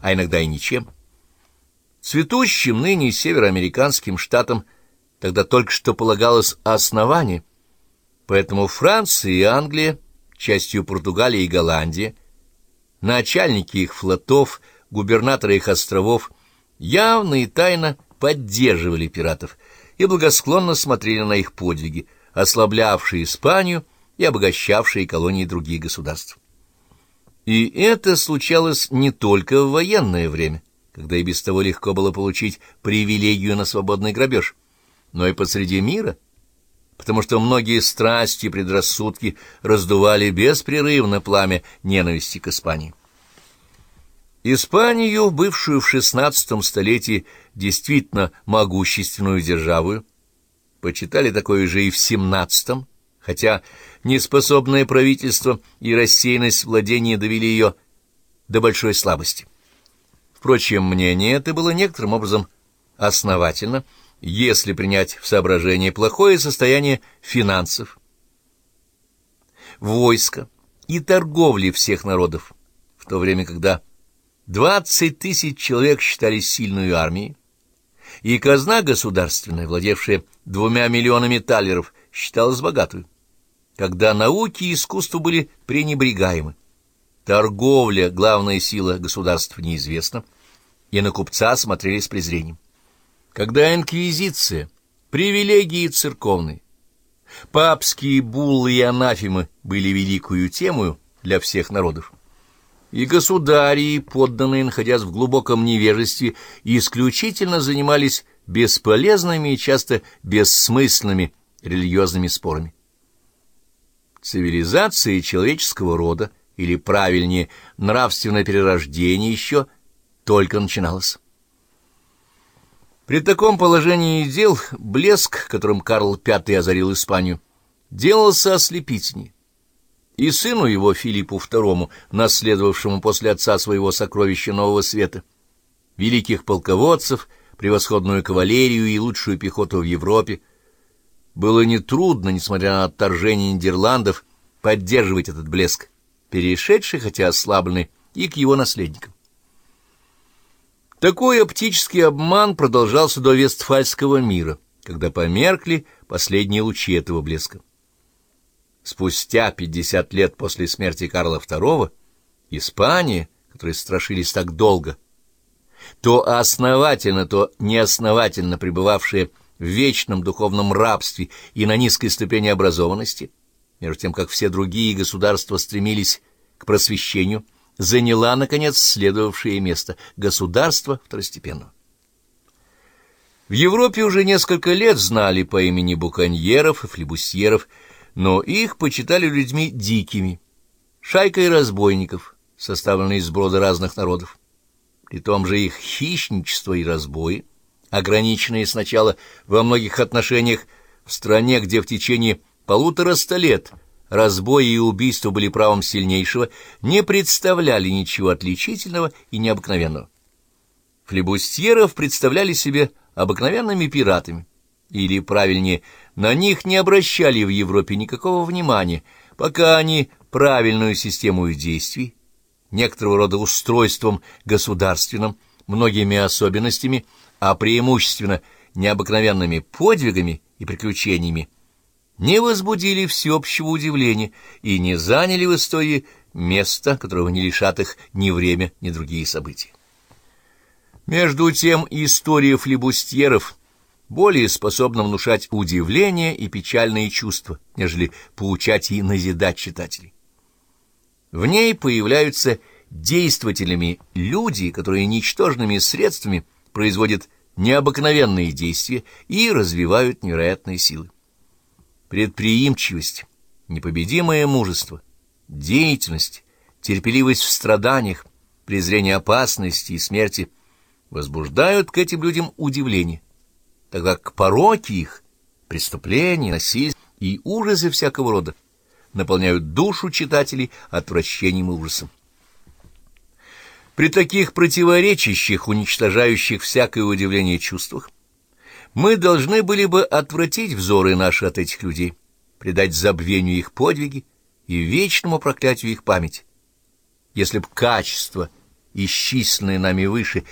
а иногда и ничем. Цветущим ныне североамериканским штатам тогда только что полагалось основание, поэтому Франция и Англия, частью Португалия и Голландия, начальники их флотов, губернаторы их островов явно и тайно поддерживали пиратов и благосклонно смотрели на их подвиги, ослаблявшие Испанию и обогащавшие колонии других государств. И это случалось не только в военное время, когда и без того легко было получить привилегию на свободный грабеж, но и посреди мира, потому что многие страсти и предрассудки раздували беспрерывно пламя ненависти к Испании. Испанию, бывшую в XVI столетии действительно могущественную державу, почитали такое же и в XVII, хотя неспособное правительство и рассеянность владения довели ее до большой слабости. Впрочем, мнение это было некоторым образом основательно, если принять в соображение плохое состояние финансов, войска и торговли всех народов, в то время, когда 20 тысяч человек считались сильной армией, и казна государственная, владевшая двумя миллионами талеров, считалась богатой, когда науки и искусство были пренебрегаемы. Торговля, главная сила государства, неизвестна, и на купца смотрели с презрением. Когда инквизиция, привилегии церковные, папские буллы и анафемы были великою темою для всех народов, и государи, и подданные, находясь в глубоком невежестве, исключительно занимались бесполезными и часто бессмысленными религиозными спорами. Цивилизация человеческого рода, или, правильнее, нравственное перерождение еще только начиналось. При таком положении дел блеск, которым Карл V озарил Испанию, делался ослепительнее и сыну его, Филиппу II, наследовавшему после отца своего сокровища нового света, великих полководцев, превосходную кавалерию и лучшую пехоту в Европе, было нетрудно, несмотря на отторжение Нидерландов, поддерживать этот блеск, перешедший, хотя ослабленный, и к его наследникам. Такой оптический обман продолжался до Вестфальского мира, когда померкли последние лучи этого блеска спустя пятьдесят лет после смерти Карла II, Испания, которой страшились так долго, то основательно, то неосновательно пребывавшая в вечном духовном рабстве и на низкой ступени образованности, между тем, как все другие государства стремились к просвещению, заняла, наконец, следовавшее место государства второстепенного. В Европе уже несколько лет знали по имени буконьеров и флебусьеров но их почитали людьми дикими, шайкой разбойников, составленной из брода разных народов. При том же их хищничество и разбои, ограниченные сначала во многих отношениях в стране, где в течение полутора ста лет разбои и убийства были правом сильнейшего, не представляли ничего отличительного и необыкновенного. Флебустьеров представляли себе обыкновенными пиратами, или, правильнее, на них не обращали в Европе никакого внимания, пока они правильную систему действий, некоторого рода устройством государственным, многими особенностями, а преимущественно необыкновенными подвигами и приключениями, не возбудили всеобщего удивления и не заняли в истории места, которого не лишат их ни время, ни другие события. Между тем история флебустьеров более способна внушать удивление и печальные чувства, нежели поучать и назидать читателей. В ней появляются действователями люди, которые ничтожными средствами производят необыкновенные действия и развивают невероятные силы. Предприимчивость, непобедимое мужество, деятельность, терпеливость в страданиях, презрение опасности и смерти возбуждают к этим людям удивление тогда как пороки их, преступления, насилие и ужасы всякого рода наполняют душу читателей отвращением и ужасом. При таких противоречащих, уничтожающих всякое удивление чувствах, мы должны были бы отвратить взоры наши от этих людей, предать забвению их подвиги и вечному проклятию их памяти, если б качество исчисленное нами выше